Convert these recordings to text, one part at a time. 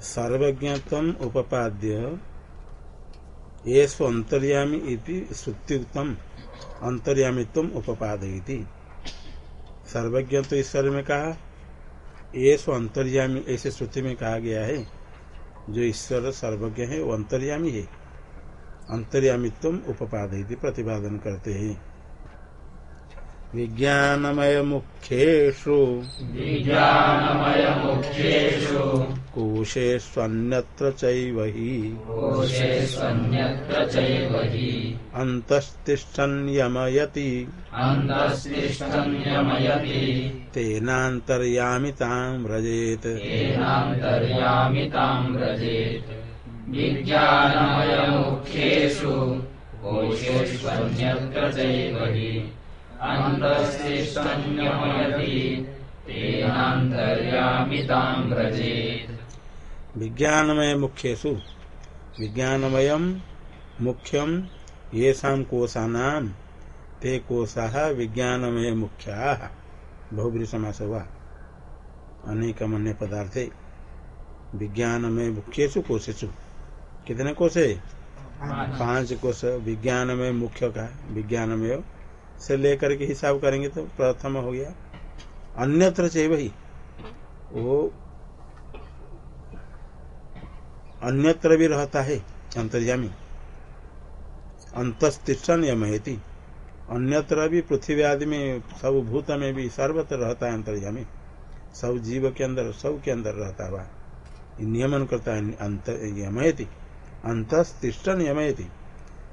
सर्वज्ञतम उपपाद्य। ये अंतर्यामी श्रुतियुक्तम। अंतर्यामित्व उपादयती सर्वज्ञ तो ईश्वर में कहा ये सो अंतर्यामी ऐसे श्रुति में कहा गया है, जो ईश्वर सर्वज्ञ है, वो अंतर्यामी है। अंतर्यामित्व उपादयती प्रतिपादन करते हैं। विज्ञानमय मुख्येषु विज्ञानमयमुख्येषु कोशेष्वन्यत्र चैव हि। कोशेष्वन्यत्र चैव हि। अन्तस्तिष्ठन् यमयति अन्तस्तिष्ठन् यमयति तेनान्तर्यामितां व्रजेत् तेनान्तर्यामितां व्रजेत्। विज्ञानमयमुख्येषु। कोशेष्वन्यत्र चैव हि। विज्ञानमय मुख्येषु विज्ञानमयम मुख्यम येषां कोशानां ते कोशाः विज्ञानमय मुख्याः बहुब्री समास हुआ अनेक अन्य पदार्थे विज्ञानमय मुख्येषु कोशेषु। कितने कोश? है पाँच कोश विज्ञानमय मुख्य का विज्ञानमय से लेकर के हिसाब करेंगे तो प्रथम हो गया। अन्यत्र चाहिए वही वो अन्यत्र भी रहता है अंतर्यामी। अंतस्तिष्ठन यमहेति। अन्यत्र भी पृथ्वी आदि में, सब भूत में भी सर्वत्र रहता है अंतर्यामी। सब जीव के अंदर, सब के अंदर रहता हुआ नियमन करता है अंतर यमयति अंतस्तिष्ठन यमयति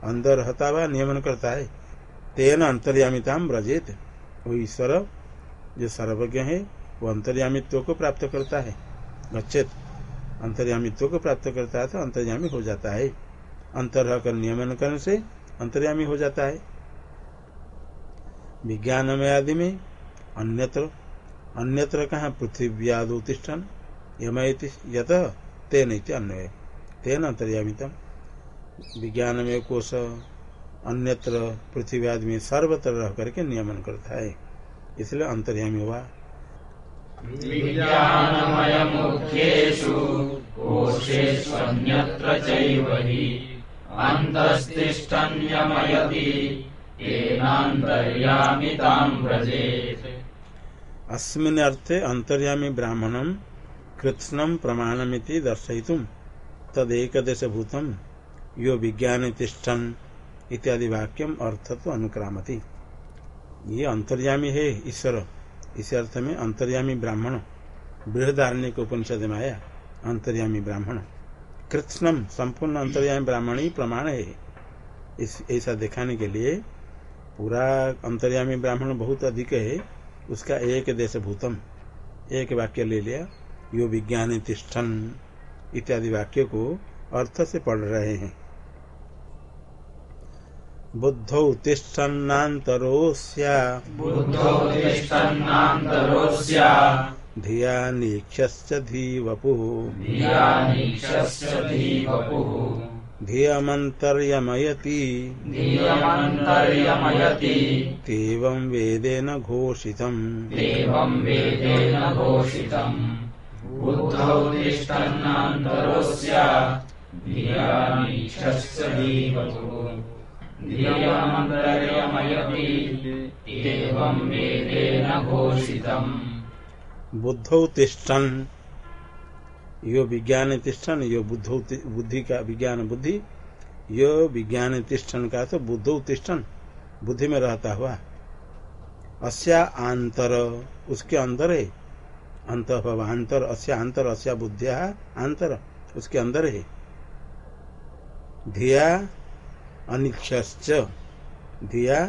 अंदर रहता हुआ नियमन करता है। तेन अंतर्यामिता ब्रजेत वो ईश्वर, जो सर्वज्ञ है, वो अंतर्यामित्व को प्राप्त करता है। गच्छेत। अंतर्यामित्व को प्राप्त करता है तो अंतर्यामी हो जाता है। अंतर कर नियमन करने से अंतर्यामी हो जाता है। विज्ञान में आदि में अन्यत्र अन्यत्र कहा पृथ्व्यादुतिष्ठन यमयति यत तेन अन्वय। तेन अंतर्यामितम। विज्ञान में कोश अन्यत्र पृथ्वी आदि में सर्वत्र रह करके नियमन करता है। इसलिए अंतर्यामी हुआ। अस्मिन् अर्थे अंतर्यामी ब्राह्मणम कृत्स्नम प्रमाणमिति दर्शयितुम तदेकदेशभूतम यो विज्ञान तिष्ठन इत्यादि वाक्यम अर्थ तो अनुक्रामती। ये अंतर्यामी है ईश्वर। इस अर्थ में अंतर्यामी ब्राह्मण। बृहदारण्य को उपनिषद में आया, अंतर्यामी ब्राह्मण। कृष्णम संपूर्ण अंतर्यामी ब्राह्मण ही प्रमाण है। इस, ऐसा दिखाने के लिए पूरा अंतर्यामी ब्राह्मण बहुत अधिक है। उसका एक देश भूतम एक वाक्य ले लिया, यो विज्ञान तिष्ठन इत्यादि वाक्य को अर्थ से पढ़ रहे हैं। बुद्धौ तिष्ठन्नान्तरोऽस्या। बुद्धौ तिष्ठन्नान्तरोऽस्या। धिया नीक्षश्च धीवपुः। धियानीक्षस्य धीवपुः। धियमन्तर्यमयति। धियमन्तर्यमयति। तेवं वेदेन घोषितम्। देवं वेदेन घोषितम्। बुद्धौ तिष्ठन्नान्तरोऽस्या। धीवपुः। बुद्धौ तिष्ठन। यो विज्ञान तिष्ठन, यो बुद्धौ बुद्धि का विज्ञान बुद्धि, यो विज्ञान तिष्ठन का तो बुद्धौ तिष्ठन। बुद्धि में रहता हुआ। अस्या आंतर, उसके अंदर है। अंत अंतर अस्या अंतर अस्या बुद्धिया अंतर उसके अंदर है। धिया अनिक्षश्च धिया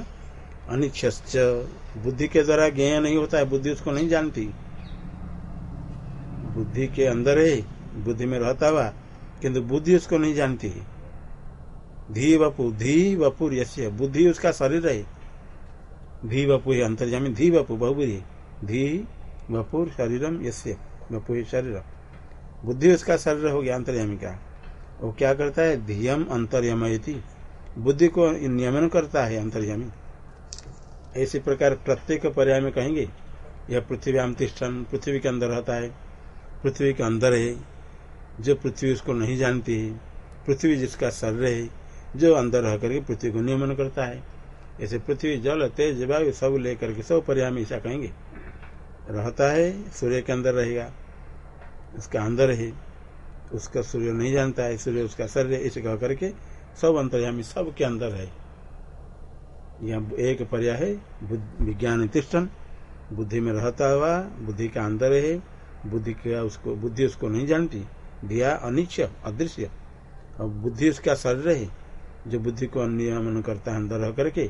बुद्धि के द्वारा ज्ञेय नहीं होता है, बुद्धि उसको नहीं जानती। बुद्धि के अंदर है, बुद्धि में रहता हुआ, किंतु बुद्धि उसको नहीं जानती। है धी वपु धी वपुर बुद्धि उसका शरीर है। धी वपु है अंतर्जामी धी वपु बहुबुरी धी वपुर शरीरम यश्य वपु शरीर। बुद्धि उसका शरीर हो गया अंतर्यामी का। वो क्या करता है? धियम अंतर्यमयती। बुद्धि को नियमन करता है अंतर्यामी। ऐसे प्रकार प्रत्येक पर्याय में कहेंगे, यह पृथ्वी तिष्ठन पृथ्वी के अंदर रहता है, पृथ्वी के अंदर है, जो पृथ्वी उसको नहीं जानती है, पृथ्वी जिसका शरीर है, जो अंदर रह करके पृथ्वी को नियमन करता है। ऐसे पृथ्वी, जल, तेज, वायु सब लेकर के सब परिणाम ऐसा कहेंगे। रहता है, सूर्य के अंदर रहेगा, उसका अंदर है, उसका सूर्य नहीं जानता है, सूर्य उसका शरीर इसे कह करके सब अंतर्यामी सब के अंदर है। यह एक पर्याय है विज्ञान तिष्ठन बुद्धि में रहता हुआ, बुद्धि का अंदर है। बुद्धि का उसको बुद्धि उसको नहीं जानती। दिया अनिश्चय अदृश्य। और बुद्धि उसका शरीर है। जो बुद्धि को नियमन करता है अंदर रह करके,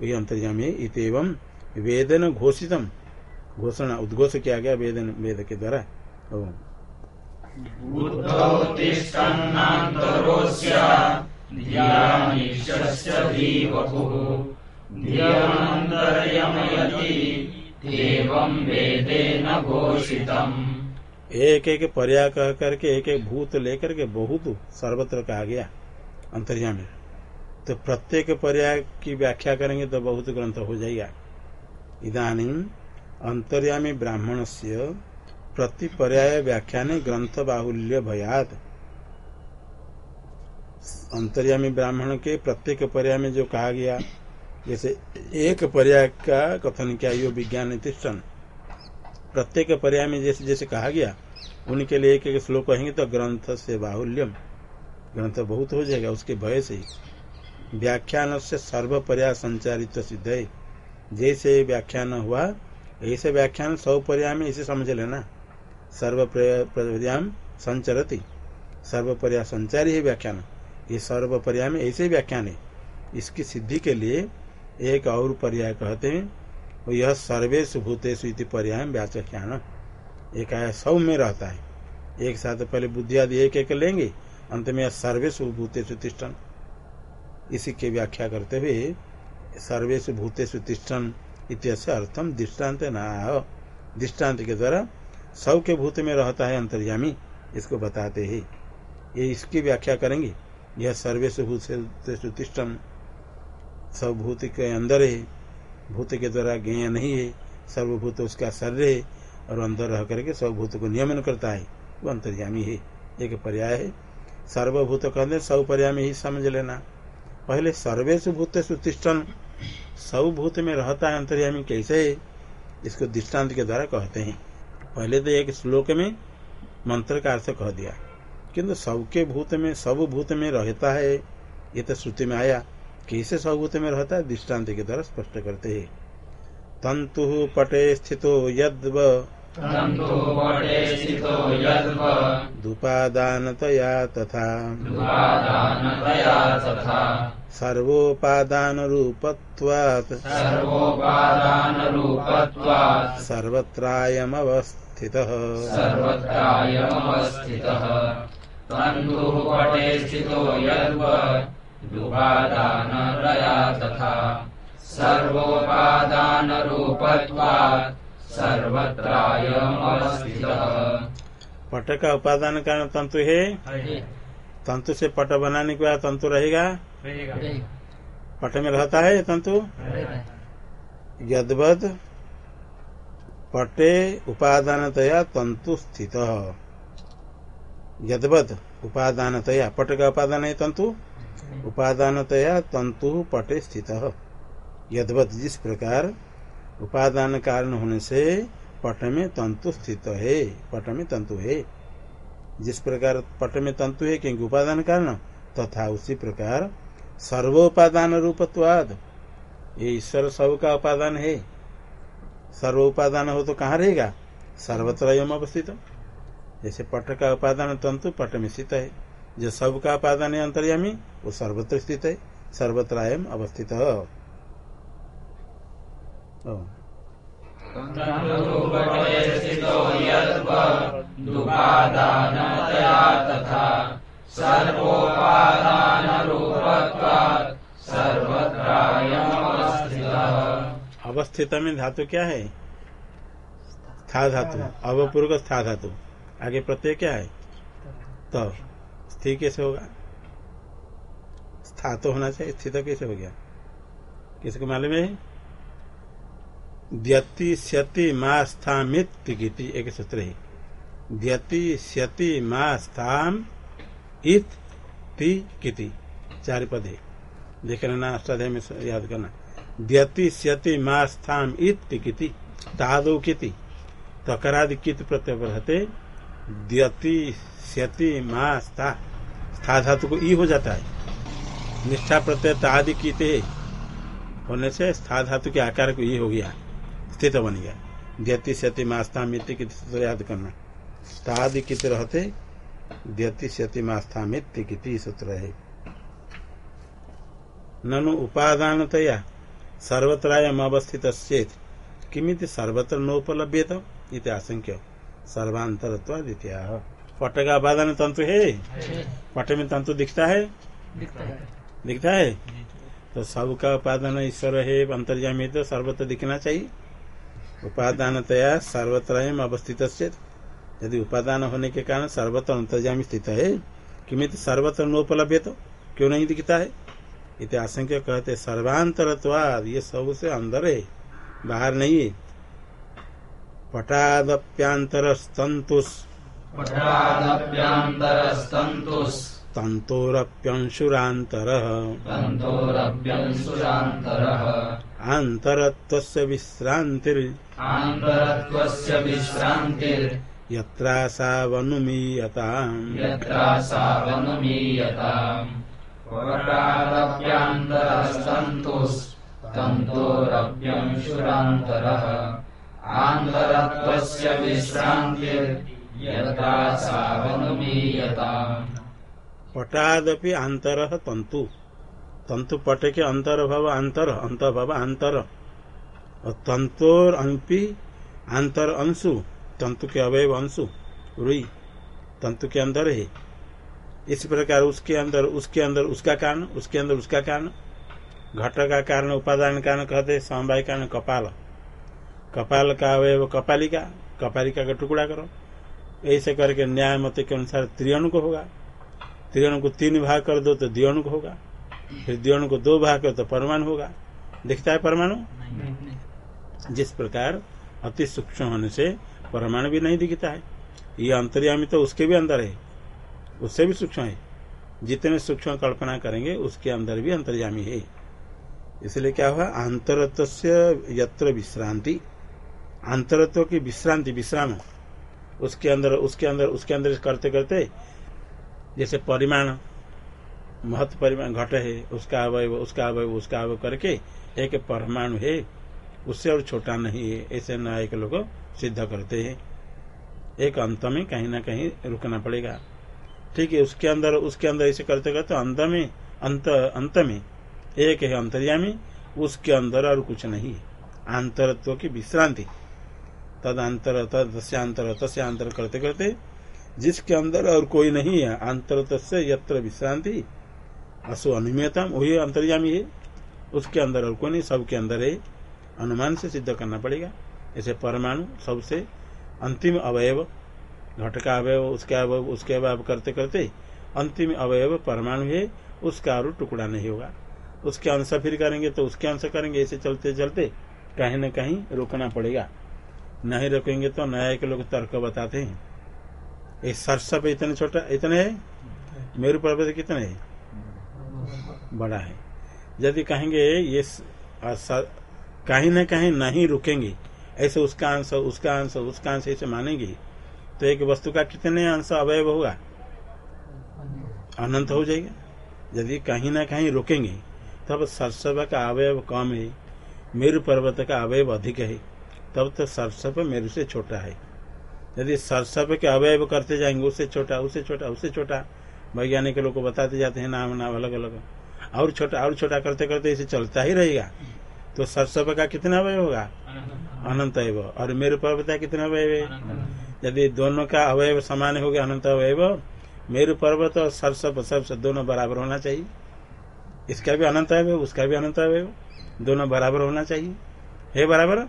वही अंतर्जामी इतम वेदन घोषितम। घोषणा उद्घोष किया गया वेदन वेद के द्वारा। एक एक पर्या कह करके एक एक भूत लेकर के बहुत सर्वत्र कहा गया अंतरिया में तो प्रत्येक पर्याय की व्याख्या करेंगे तो बहुत ग्रंथ हो जाएगा। इधानी अंतर्यामी ब्राह्मण से प्रति पर्याय व्याख्यान ग्रंथ बाहुल्य भयात। अंतर्यामी ब्राह्मण के प्रत्येक पर्याय में जो कहा गया जैसे एक पर्याय का कथन क्या यो विज्ञान तिष्ठन प्रत्येक पर्याय में जैसे जैसे कहा गया उनके लिए एक एक श्लोक कहेंगे तो ग्रंथ से बाहुल्यम ग्रंथ बहुत हो जाएगा उसके भय से व्याख्यान से सर्व पर्याय संचारित सिद्ध है जैसे व्याख्यान हुआ ऐसे व्याख्यान सौ पर्याय में इसे समझ लेना सर्व पर्याम संचरती सर्व पर्याय संचारी है व्याख्यान ये सर्व पर्याय में ऐसे व्याख्यान है। इसकी सिद्धि के लिए एक और पर्याय कहते हैं, और यह सर्वेश भूतेश पर्याय व्याख्यान एक आया सब में रहता है। एक साथ पहले बुद्धि आदि एक एक लेंगे, अंत में सर्वेश भूतेश तिष्ठन। इसी की व्याख्या करते हुए सर्वेश भूतेश तिष्ठन इत्यस अर्थम दृष्टांत न। दृष्टांत के द्वारा सब के भूत में रहता है अंतर्यामी, इसको बताते ही। ये इसकी व्याख्या करेंगे। यह सर्वेश भूतेश तिष्ठन सब भूत के अंदर है भूत के द्वारा ज्ञ नहीं है, सर्वभूत उसका शरीर है, और अंदर रह करके सब भूत को नियमन करता है, वो अंतर्यामी है, एक पर्याय है। सर्वभूत कहते सब पर्याय ही समझ लेना। पहले सर्वेश भूत सुतिष्ठन सब भूत में रहता है अंतर्यामी कैसे है, इसको दृष्टांत के द्वारा कहते हैं। पहले तो एक श्लोक में मंत्र का अर्थ कह दिया। किंतु सबके भूत में सब भूत में रहता है ये तो श्रुति में आया कैसे सब भूत में रहता है दृष्टांत के द्वारा स्पष्ट करते है। तंतु पटे स्थितो यद्व। दुपादानतया तथा। सर्वोपादानरूपत्वात्। सर्वत्रायमवस्थितः। सर्वत्रायमवस्थितः। तन्तुः पटे स्थितो यद्वदुपादानतया तथा सर्वोपादानरूपत्वात् पट का उपादान कारण तंतु है? तंतु से पट बनाने के बाद तंतु रहेगा? पट में रहता है तंतु? यदवद पटे उपादानतया तंतु स्थित। यदवद उपादानतया पट का उपादान है तंतु? उपादानतया तंतु पटे स्थित यदवत जिस प्रकार उपादान कारण होने से पट में तंतु स्थित है, पट में तंतु है। जिस प्रकार पट में तंतु है, क्योंकि उपादान कारण, तथा तो उसी प्रकार सर्वोपादान रूपत्वाद। ये ईश्वर सब का उपादान है। सर्व उपादान हो तो कहाँ रहेगा? सर्वत्र अवस्थित। जैसे पट का उपादान तंतु पट में स्थित है। जो सब का उपादान है अंतर्यामी वो सर्वत्र स्थित है। सर्वत्र एवं अवस्थित अवस्थित में धातु क्या है? था धातु। अवपूर्व था धातु। आगे प्रत्यय क्या है? तो स्थिर कैसे होगा? स्था तो होना चाहिए, स्थित कैसे हो गया? किसको मालूम है? व्यति स्यति मास्थामित एक सूत्र है। द्यति स्यति मा स्थाम इत ति चार पद है। देख लेना अष्टाध्याय में याद करना। द्यति स्यति मा स्थाम इत किति तादो किति, तकरादि कित प्रत्यय रहते द्यति, स्यति, मा, स्था। स्था धातु को ई हो जाता है। निष्ठा प्रत्यय तादि किते होने से स्था धातु के आकार को ई हो गया, स्थित बन गया। द्यति, स्यति, मा, स्था, मित्ति कित सूत्र याद करना। तादि कित रहते द्यति, स्यति, मा, स्था, मित्ति किति सूत्र है। ननु उपादानतया सर्वत्रायम अवस्थित चेत किमित सर्वत्र नोपलभ्यत? इति आशंक्य। सर्वांतर द्वितीय पट का उपादान तंतु है। पट में तंतु दिखता है। दिखता है। तो सबका उपादान ईश्वर है अंतर्जामी तो सर्वत्र दिखना चाहिए। उपादानतया सर्वत्र अवस्थित यदि उपादान होने के कारण सर्वत्र अंतर्जामी स्थित है किमित सर्वत्र नोपलभ्य तो? क्यों नहीं दिखता है? इत आशंक्य कहते सर्वांतरत्वाद ये सबसे अंदर है बाहर नहीं है। पटादप्यांतर स्तंतुष पटादप्यांतरस्तन्तुस् तन्तोरप्यंशुरान्तरः। तन्तोरभ्यंसुरान्तरः आन्तरत्वस्य विश्रान्तिर्। आन्तरत्वस्य विश्रान्तिर्। यत्रासावनुमीयताम्। यत्रासावनुमीयताम्। आन्तरत्वस्य विश्रान्तिर् यत्रासावनुमीयताम् पटादपि आंतर तंतु तंतु पट के अंतर भव अंतर, अंत भव अंतर। और तंतोर अंपी अंतर अंशु, तंतु के अवयव अंशु, रुई, तंतु के अंदर है। इस प्रकार उसके अंदर उसके अंदर उसका कारण, उसके अंदर उसका कारण, घट का कारण, उपादान कारण कहते समवाय कारण कपाल। कपाल का अवयव कपालिका कपालिका का टुकड़ा करो। ऐसे करके न्याय मत के अनुसार त्रियाणु को होगा। त्रियाणु को तीन भाग कर दो तो द्वियाणु को होगा। फिर द्वियाणु को दो भाग कर तो परमाणु होगा। दिखता है परमाणु? जिस प्रकार अति सूक्ष्म होने से परमाणु भी नहीं दिखता है। ये अंतर्यामी तो उसके भी अंदर है। उससे भी सूक्ष्म है। जितने सूक्ष्म कल्पना करेंगे उसके अंदर भी अंतर्यामी है। इसलिए क्या हुआ? आंतरत्व से यत्र विश्रांति। आंतरत्व की विश्रांति, विश्राम उसके अंदर उसके अंदर उसके अंदर करते करते, जैसे परिमाण, महत्व परिमाण घट है, उसका अवयव उसका अवयव उसका अवयव करके एक परमाणु है, उससे और छोटा नहीं है, ऐसे नायक लोग सिद्ध करते हैं। एक अंत में कहीं ना कहीं रुकना पड़ेगा। ठीक है, उसके अंदर उसके अंदर ऐसे करते करते अंत में, अंत अंत में, एक है अंतर्यामी, उसके अंदर और कुछ नहीं आंतरत्व की विश्रांति। तद अंतर तदस्यांतर तस्यांतर करते करते, जिसके अंदर और कोई नहीं है अंतर यत्र विश्रांति, असो अनुमेयता वही अंतर्यामी है। उसके अंदर और कोई नहीं, सबके अंदर है। अनुमान से सिद्ध करना पड़ेगा। ऐसे परमाणु, सबसे अंतिम अवयव घट का अवयव, उसके अवयव उसके अवयव करते करते, अंतिम अवयव परमाणु है, उसका और टुकड़ा नहीं होगा। उसके अंश फिर करेंगे तो उसके अंश करेंगे, ऐसे चलते चलते कहीं न कहीं रोकना पड़ेगा। नहीं रोकेंगे तो नया के लोग तर्क बताते हैं। ये सरसप इतने छोटा, इतने है? मेरु पर्वत कितने है? बड़ा है। यदि कहेंगे ये कहीं ना कहीं नहीं रुकेंगे, ऐसे उसका अंश उसका अंश उसका अंश ऐसे मानेंगे तो एक वस्तु का कितने अंश अवयव होगा? अनंत हो जाएगा। यदि कहीं ना कहीं रुकेंगे, तब सरसप का अवयव कम है, मेरु पर्वत का अवयव अधिक है। तब तो सरसप मेरु से छोटा है। यदि सरसप के अवयव करते जाएँगे, उससे छोटा उससे छोटा उससे छोटा। वैज्ञानिक लोग को बताते जाते हैं, नाम नाम, अलग अलग। और छोटा और छोटा करते करते इसे चलता ही रहेगा। तो सरसप का कितना अवय होगा? अनंत अवय और मेरु पर्वत का कितना अवयव है? यदि दोनों का अवयव समान हो गया, अनंत अवयव, मेरु पर्वत और सरसप सबसे दोनों बराबर होना चाहिए। इसका भी अनंत अवय उसका भी अनंत अवय दोनों बराबर होना चाहिए। है बराबर?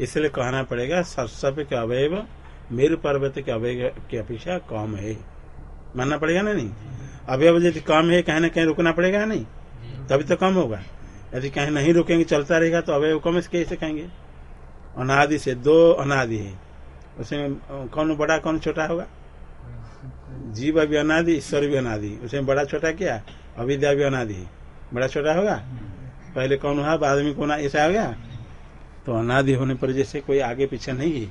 इसलिए कहना पड़ेगा सरसप के अवयव मेरु पर्वत के अवयव की अपेक्षा कम है। मानना पड़ेगा ना नहीं? अवयव यदि कम है कहीं ना कहीं रुकना पड़ेगा नहीं? तभी तो कम होगा। यदि कहीं नहीं रुकेंगे चलता रहेगा तो अवयव कम कैसे कहेंगे। अनादि से दो अनादि है। उसमें कौन बड़ा कौन छोटा होगा? जीव भी अनादि ईश्वर भी अनादि। उसमें बड़ा छोटा क्या? अविद्या भी अनादि। बड़ा छोटा होगा? पहले कौन हुआ? बाद में कौन ऐसा हो गया? तो अनादि होने पर जैसे कोई आगे पीछे नहीं है,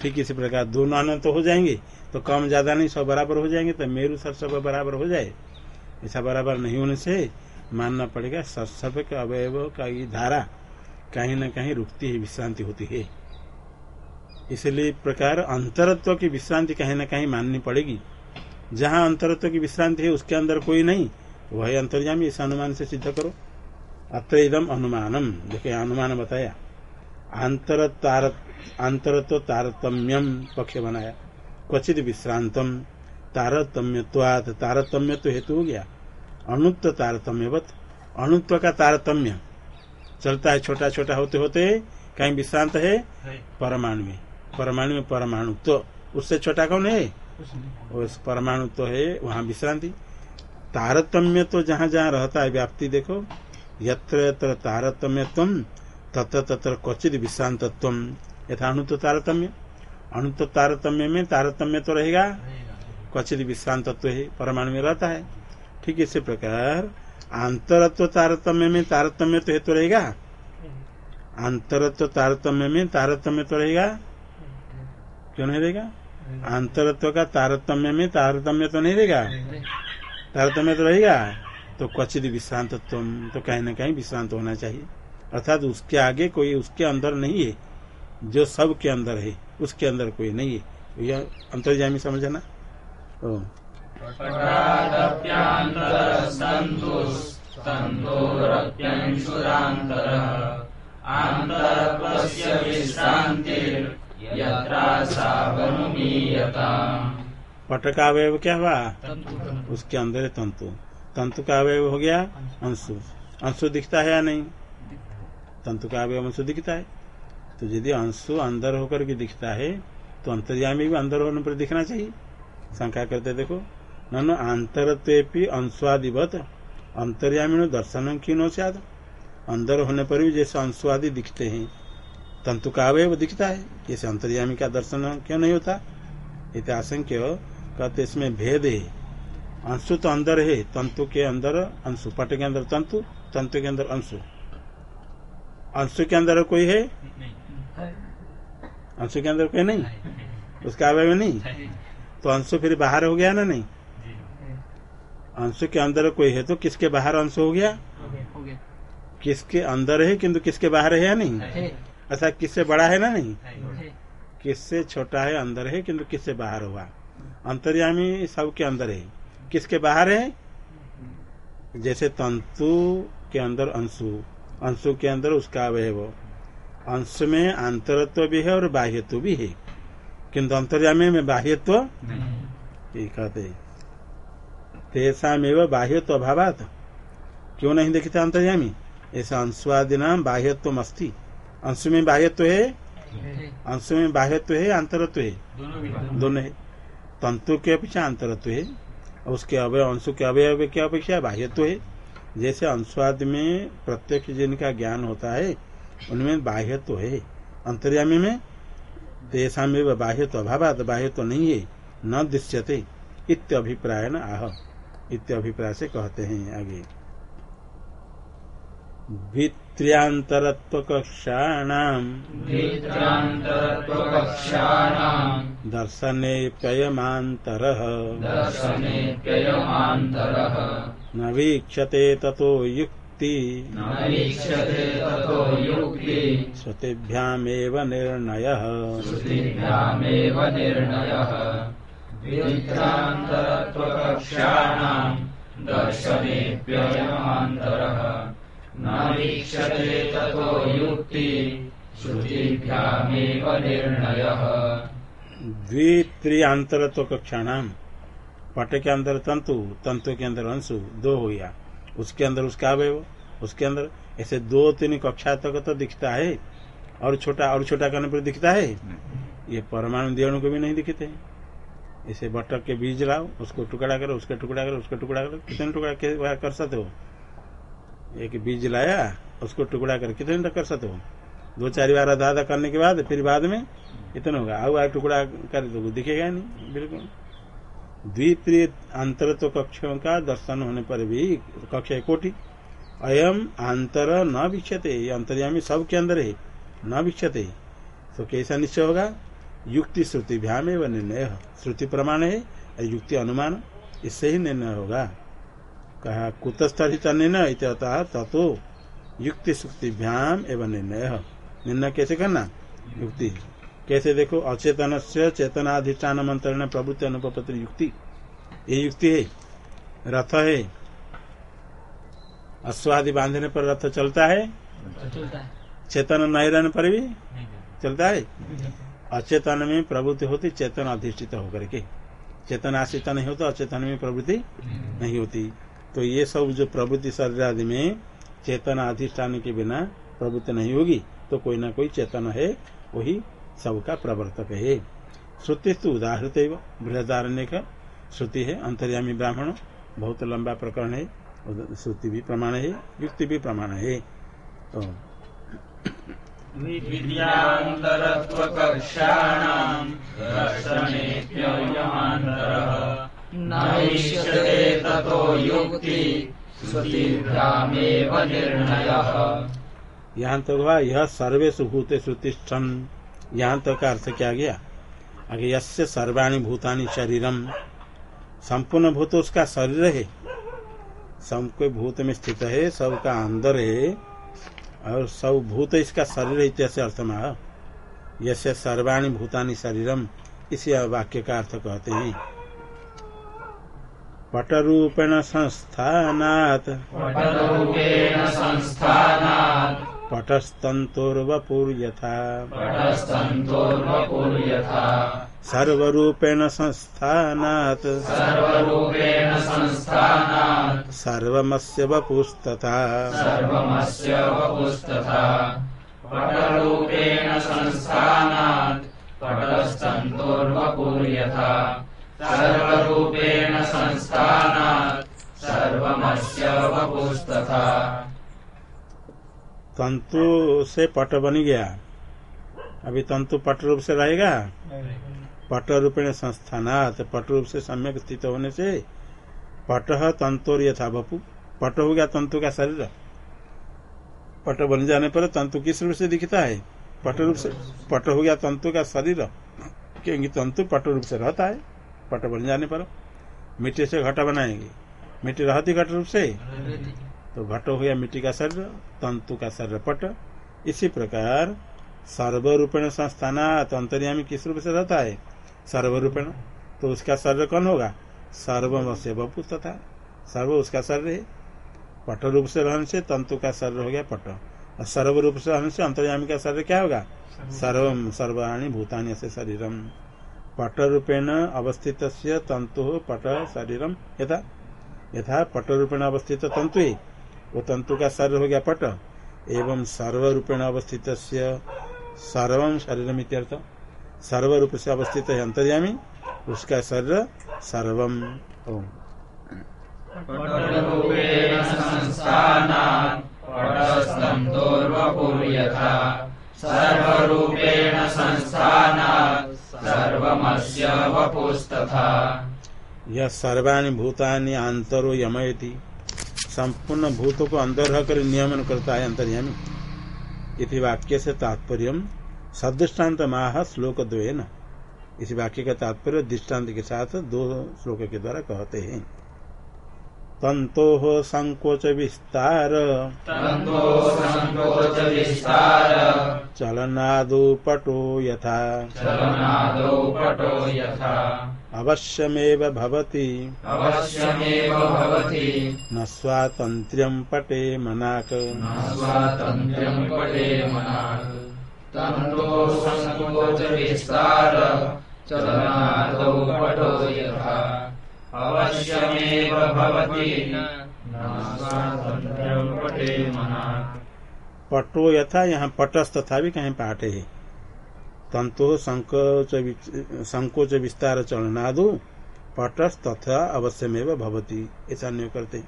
ठीक इसी प्रकार दोनों अनंत तो हो जाएँगे तो कम ज़्यादा नहीं, सब बराबर हो जाएँगे तो मेरु सरसव बराबर हो जाए। ऐसा बराबर नहीं होने से मानना पड़ेगा सरसव के अवयव का ये धारा कहीं ना कहीं रुकती है, विश्रांति होती है। इसलिए प्रकार अंतरत्व की विश्रांति कहीं ना कहीं माननी पड़ेगी। जहाँ अंतरत्व की विश्रांति है, उसके अंदर कोई नहीं, वही अंतर्जामी इस अनुमान से सिद्ध करो। अत्र अनुमानम। देखिए, अनुमान बताया। अंतर तार अंतरत्व तारतम्यम पक्ष बनाया क्वचित विश्रांतम तारतम्यवाद तारतम्य तो हेतु हो गया। अणुत्व तारतम्यवत अणुत्व का तारतम्य चलता है छोटा छोटा होते होते कहीं विश्रांत है? परमाणु में परमाणु में परमाणु तो उससे छोटा कौन है? उस परमाणु तो है वहाँ विश्रांति। तारतम्य तो जहाँ जहाँ रहता है व्याप्ति देखो। यत्र यत्र तारतम्य तुम तत्र तत्र क्वचित विश्रांतत्व यथा अणुत्व तारतम्य अणुत्व तारतम्य में तारतम्य तो रहेगा। क्वचित विश्रांतत्व है परमाणु में रहता है। ठीक इसी प्रकार आंतरत्व तारतम्य में तारतम्य तो हेतु रहेगा। आंतरत्व तारतम्य में तारतम्य तो रहेगा। क्यों नहीं रहेगा? आंतरत्व का तारतम्य में तारतम्य तो नहीं रहेगा। तारतम्य तो रहेगा। तो क्वचित विश्रांतत्व तो कहीं ना कहीं विश्रांत होना चाहिए। अर्थात उसके आगे कोई उसके अंदर नहीं है, जो सब के अंदर है, उसके अंदर कोई नहीं है। यह अंतर्जामी समझना? ओ। पट का अवयव क्या हुआ? उसके अंदर है तंतु। तंतु का अवयव हो गया अंशु। अंशु दिखता है या नहीं? तंतु का अवयव अंशु दिखता है। तो यदि अंशु अंदर होकर के दिखता है तो अंतर्यामी भी अंदर होने पर दिखना चाहिए। शंका करते देखो, ननु आंतरत्वे अंशुआदिवत अंतर्यामी दर्शन क्यों साध अंदर होने पर भी जैसे अंशुआदि दिखते हैं, तंतु का अवयव दिखता है, जैसे अंतर्यामी का दर्शन क्यों नहीं होता? इत आशंक्य कहते इसमें भेद है। अंशु तो अंदर है, तंतु के अंदर, अंशु, पट के अंदर तंतु तंतु के अंदर अंशु। अंशु के अंदर कोई है? अंशु के अंदर कोई नहीं? उसका अवयव नहीं? तो अंशु फिर बाहर हो गया ना नहीं? अंशु के अंदर कोई है तो किसके बाहर अंश हो गया? किसके अंदर है किंतु किसके बाहर है या नहीं? ऐसा किससे बड़ा है ना नहीं? किससे छोटा है अंदर है किंतु किससे बाहर हुआ? अंतर्यामी सबके अंदर है। किसके बाहर है? जैसे तंतु के अंदर अंशु अंशु के अंदर उसका अवयव अंश में अंतरत्व भी है और बाह्यत्व भी है। किंतु अंतर्यामी में बाह्यत्व ये कहते तेसाम एवं बाह्यत्व अभावात। क्यों नहीं देखते अंतर्यामी? ऐसा अंशवादी नाम बाह्यत्व अस्ति अंश में बाह्यत्व है? अंश में बाह्यत्व है अंतरत्व है? दोनों है। तंतु के अपेक्षा अंतरत्व है। और उसके अवय अंशु के अवयव के अपेक्षा बाह्यत्व है। जैसे अंशवाद में प्रत्यक्ष जिनका ज्ञान होता है उनमें बाह्य तो है। अंतर्यामी में तेषा में बाह्य तो अभाव बाह्य तो नहीं है न दृश्यते। इत्य अभिप्राय न आह। इत्य अभिप्राय से कहते हैं आगे। भित्र्यांतरत्व कक्षाणाम भित्रान्तरत्वकक्षाणाम् दर्शने दर्शनेऽप्ययमान्तरः। न वीक्षते ततो युक्ति। श्रुतिभ्यामेव निर्णय। श्रुतिभ्यामेव निर्णयः। न वीक्षते ततो युक्ति। श्रुतिभ्यामेव निर्णयः। द्वित्रियांतरत्व कक्षाणाम पट के अंदर तंतु तंतु के अंदर अंशु दो हो गया। उसके अंदर उसका अवयव उसके अंदर ऐसे दो तीन कक्षा तक तो दिखता है और छोटा और छोटा करने पर दिखता है। ये परमाणु देणु को भी नहीं दिखते हैं। ऐसे बटक के बीज लाओ उसको टुकड़ा करो उसका टुकड़ा करो उसका टुकड़ा करो कितने टुकड़ा कर सकते हो? एक बीज लाया उसको टुकड़ा कर कितने कर सकते हो? दो चार बार आधा आधा करने के बाद फिर बाद में इतना होगा। आग टुकड़ा कर दिखेगा नहीं बिल्कुल। द्वितीय अंतर तो कक्षों का दर्शन होने पर भी कक्ष कोटि। अयम अंतर न विक्षते, ये अंतर्यामी सब के अंदर है, न विक्षते। तो कैसा निश्चय होगा? युक्ति श्रुति भ्याम एवं निर्णय। श्रुति प्रमाण है युक्ति अनुमान, इससे ही निर्णय होगा। कहा कुतस्थलित निर्णय इत्यतः ततो युक्ति श्रुति भ्याम एवं निर्णय। निर्णय कैसे करना? युक्ति। कैसे देखो? अचेतन से चेतनाधिष्ठान मंत्रण प्रवृत्ति अनुपत्र युक्ति। ये युक्ति है। रथ है। अश्वादि बांधने पर रथ चलता है। चलता है। चेतन नहीं रहने पर भी चलता है। अचेतन में प्रवृत्ति होती चेतन अधिष्ठित होकर के। चेतन आश्रित नहीं होता अचेतन में प्रवृत्ति नहीं होती। तो ये सब जो प्रवृत्ति शरीर आदि में चेतन अधिष्ठान के बिना प्रवृत्ति नहीं होगी तो कोई ना कोई चेतन है वही सबका प्रवर्तक है। श्रुति तो उदाहृत बृहदारण्य का श्रुति है अंतर्यामी ब्राह्मण। बहुत लंबा प्रकरण है। श्रुति भी प्रमाण है युक्ति भी प्रमाण है। तो यहाँ तक हुआ यह सर्वेशु भूते श्रुतिष्ठन। यहाँ तक का अर्थ क्या गया? आगे, यस्य सर्वाणी भूतानी शरीरम। संपूर्ण भूत उसका शरीर है। सबके भूत में स्थित है, सबका अंदर है, और सब भूत इसका शरीर है अर्थ में है। सर्वाणी भूतानी शरीरम, इसी वाक्य का अर्थ कहते हैं। संस्थानात्। पटरूपेण संस्थानात्। पटस्तन्तोर्वपुर्यथा पटस्तन्तोर्वपुर्यथा सर्वरूपेण संस्थानात्। सर्वरूपेण संस्थानात्। सर्वमस्य वपुस्तथा। सर्वमस्य वपुस्तथा। पटरूपेण संस्थानात्। पटस्तन्तोर्वपुर्यथा सर्वरूपेण संस्थानात्। सर्वमस्य वपुस्तथा। तंतु से पट बन गया। अभी तंतु पट रूप से रहेगा? पट रूपेण संस्थानात, पट रूप से सम्यक स्थित होने से पट तंतोर यथा बपु। पट हो गया तंतु का शरीर। पट बन जाने पर तंतु किस रूप से दिखता है? पट रूप से पट हो गया तंतु का शरीर। क्योंकि तंतु पट रूप से रहता है। पट बन जाने पर मिट्टी से घटा बनाएँगे। मिट्टी रहती घट रूप से? तो घट हो गया मिट्टी का शरीर तंतु का शरीर पट। इसी प्रकार सर्वरूपेण संस्थान अंतर्यामी किस रूप से रहता है? सर्वरूपेण। तो उसका शरीर कौन होगा? सर्वम से बपु तथा। सर्व उसका शरीर है। पट रूप से रहने से तंतु का शरीर हो गया पट। और सर्व रूप से रहने से अंतर्यामी का शरीर क्या होगा? सर्वम सर्वाणी भूतानी से शरीरम। पट रूपेण अवस्थित तंतु पट शरीरम। यथा। यथा पट रूपेण अवस्थित तंतु। वो तंतु का शरीर हो गया पट एवं सर्व रूपेण अवस्थित सर्वम शरीरम इत्यर्थ सर्व रूप से अवस्थित है अंतर्यामी उसका शरीर सर्वम ओम। सर्वरूपेण यह सर्वाणी भूतानि आंतरो यमयति। संपूर्ण भूतों को अंदर रहकर नियमन करता है अंतर्यामी। इति वाक्य से तात्पर्य सदृष्टान्त माह श्लोक द्वे न इस वाक्य का तात्पर्य दृष्टांत के साथ दो श्लोक के द्वारा कहते हैं। तंतो संकोच विस्तार। चलनादौ पटो यथा। अवश्यमेव भवति। अवश्यमेव भवति। न स्वातन्त्र्यं पटे मनाक। न स्वातन्त्र्यं पटे मनाक्। तन्तो सङ्कोच विस्तार चलनादौ पटो यथा। अवश्यमेव भवति। पटे मनाक्। पटो यथा यहाँ पटस तथा भी कहीं पाठे है। तंतु संकोच संकोच विस्तार चलनादु पटस तथा अवश्यमेव भवती। ऐसा नहीं करते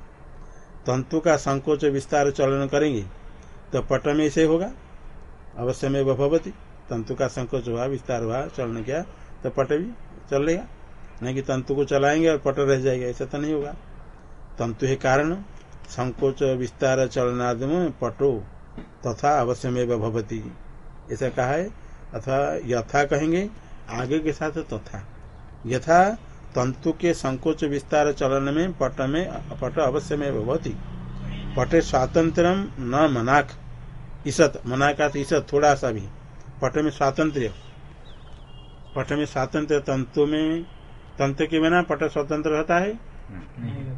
तंतु का संकोच विस्तार चलन करेंगे तो पट में से होगा, अवश्यमेव भवती। तंतु का संकोच हुआ, विस्तार हुआ, चलन किया तो पट भी चलेगा नहीं कि तंतु को चलाएँगे और पट रह जाएगा, ऐसा तो नहीं होगा। तंतु है कारण, संकोच विस्तार चलनादि में पटो तथा अवश्य में भवती। ऐसा कहा है अथवा यथा कहेंगे आगे के साथ तथा। तो यथा तंतु के संकोच विस्तार चलन में पट में पट अवश्य में भवती। पटे स्वातंत्र न मनाक। ईसत मनाका ईसत थोड़ा सा भी। पट में स्वातंत्र पट में स्वातंत्र तंतु में तंतु के बिना पट स्वतंत्र रहता है?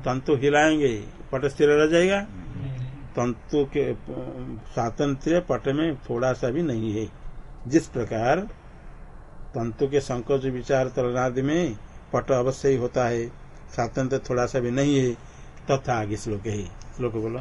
तंतु हिलाएँगे पट स्थिर रह जाएगा? तंतु के स्वातंत्र पट में थोड़ा सा भी नहीं है। जिस प्रकार तंतु के संकोच, विचार तलनादि में पट अवश्य ही होता है स्वातंत्र थोड़ा सा भी नहीं है, तथा आगे श्लोक है। श्लोक बोलो।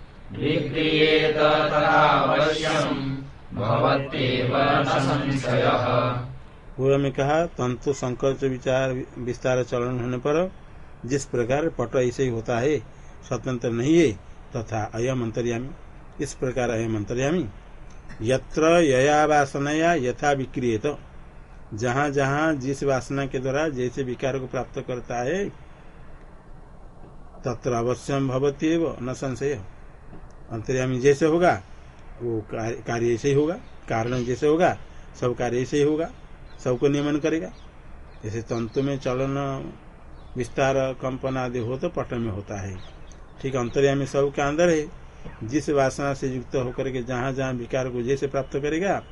विक्रियेत तथावश्यम् भवत्येव न संशयः। पूर्व में कहा तंतु संकल्प विचार विस्तार चलन होने पर जिस प्रकार पट ऐसे ही होता है, स्वतंत्र नहीं है, तथा अयम अंतर्यामी। इस प्रकार अयम अंतर्यामी। यत्र यया वासनया यथा विक्रिय तो जहाँ जहाँ जिस वासना के द्वारा जैसे विकार को प्राप्त करता है, तत्र अवश्यम भवती न संशय। अंतर्यामी जैसे होगा, वो कार्य ऐसे ही होगा, कारण जैसे होगा, सब कार्य ऐसे ही होगा, सबको नियमन करेगा। जैसे तंतु में चलन, विस्तार, कंपन आदि हो तो पट में होता है। ठीक अंतर्यामी सब के अंदर है। जिस वासना से युक्त होकर के जहाँ जहाँ विकार को जैसे प्राप्त करेगा,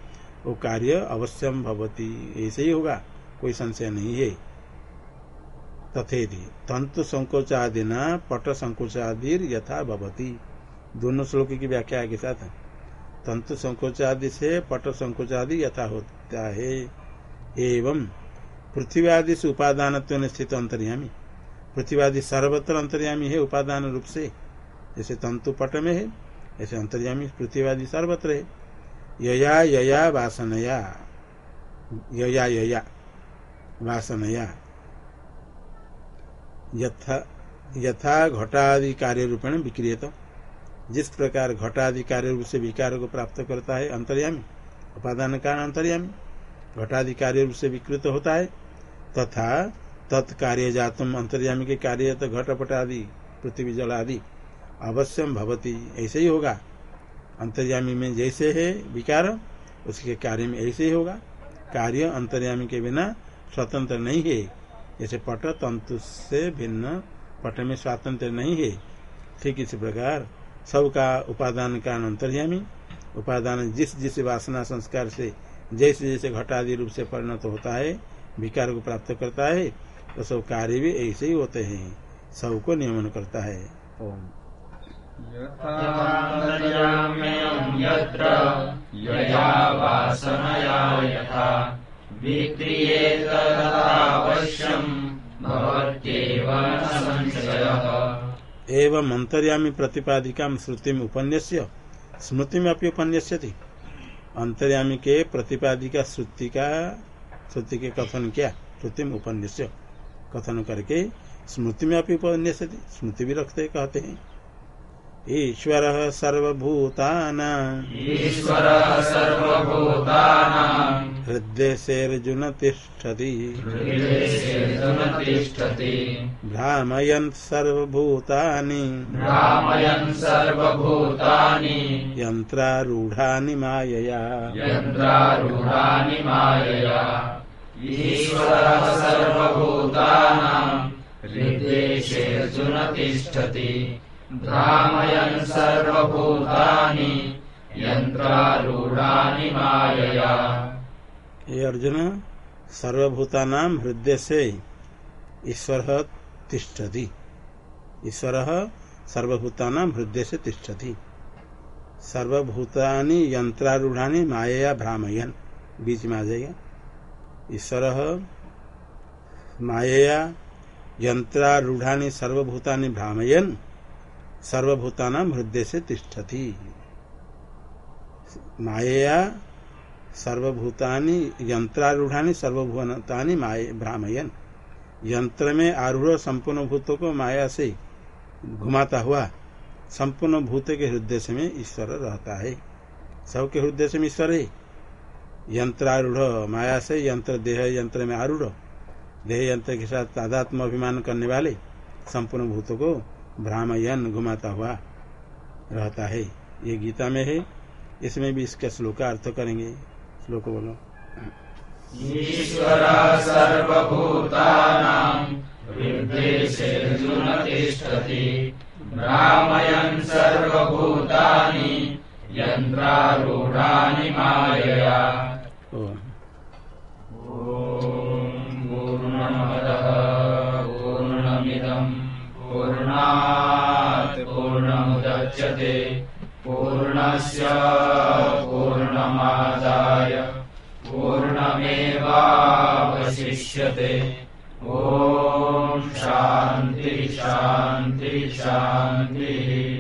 वो कार्य अवश्यम भवती। ऐसे ही होगा, कोई संशय नहीं है। तथेदि। तंतु संकोचादि न पट संकोचादि यथा भवती। दोनों श्लोक की व्याख्या के साथ तंतु संकोचादि से पट संकोचादि यथा होता है। एवं पृथ्वी आदि से उपादान स्थित अंतर्यामी। पृथ्वी आदि सर्वत्र अंतर्यामी है उपादान रूप से। जैसे तंतु पट में है, ऐसे अंतर्यामी पृथ्वी आदि सर्वत्र है। यया यया, वासनया। यया यया, वासनया। यथा यथा घटादि कार्य रूपेण विक्रियत जिस प्रकार घटादि कार्य रूप से विकार को प्राप्त करता है, अंतर्यामी। उपादान कारण अंतर्यामी। घटादि कार्य रूप से विकृत होता है, तथा तत्कार्य जातम अंतर्यामी के कार्य तो घटपट आदि पृथ्वी जल आदि अवश्यम भवती, ऐसे ही होगा। अंतर्यामी में जैसे है विकार, उसके कार्य में ऐसे ही होगा। कार्य अंतर्यामी के बिना स्वतंत्र नहीं है। जैसे पट तंतु से भिन्न, पट में स्वातंत्र नहीं है। ठीक इसी प्रकार सबका उपादान का अंतर्यामी उपादान जिस जिस वासना संस्कार से जैसे जैसे घटादि रूप से परिणत होता है विकार को प्राप्त करता है तो सब कार्य भी ऐसे ही होते हैं सबको नियमन करता है। ओम। यथान्तर्याम्ययं यत्र यया यथा एवं अंतर्यामी प्रतिपादिका श्रुति में उपन्यास्य। स्मृति में अपनी उपन्यास्य थी अंतर्यामी के प्रतिपादिका श्रुति का श्रुति के कथन क्या? श्रुति में उपन्यास्य। कथन करके स्मृति में अपनी उपन्यास्य थी स्मृति भी रखते कहते हैं। ईश्वर सर्वभूतानां। ईश्वरः सर्वभूतानां। हृदयसेऽर्जुन तिष्ठति तिष्ठति भ्रामयन् सर्वभूतानि। भ्रामयन् सर्वभूतानि। यन्त्रारूढानि मायया। यन्त्रारूढानि मायया। ईश्वरः सर्वभूतानां। हृदेशेऽर्जुन तिष्ठति भ्रामयन् सर्वभूतानि, यन्त्रारूढानि मायया। ये अर्जुन सर्वभूता नाम हृदय से ईश्वर तिष्ठति। ईश्वर सर्वभूता नाम हृदय से तिष्ठति। सर्वभूतानि यंत्रारूढ़ानी माया भ्रामयन बीच में आ जाएगा। ईश्वर माया यंत्रारूढ़ानी सर्वभूतानि भ्रामयन सर्वभूता नाम हृदय से तिष्ठति। माया सर्वभूतानि यंत्रारूढ़ानी सर्वभूतानि भ्रामयन। यंत्र में आरूढ़ संपूर्ण भूतों को माया से घुमाता हुआ संपूर्ण भूत के हृदय से में ईश्वर रहता है। सबके हृदय से ईश्वर है। यंत्रारूढ़, माया से यंत्र, देह यंत्र में आरूढ़। देह यंत्र के साथ तादात्म अभिमान करने वाले संपूर्ण भूतों को भ्रामयन घुमाता हुआ रहता है। ये गीता में है। इसमें भी इसका श्लोक का अर्थ करेंगे। श्लोक बोलो। सर्वभूतानि यन्त्रारूढानि मायया। पूर्णस्य पूर्णमादाय। पूर्णमेवावशिष्यते। ॐ शान्ति शान्ति शान्तिः।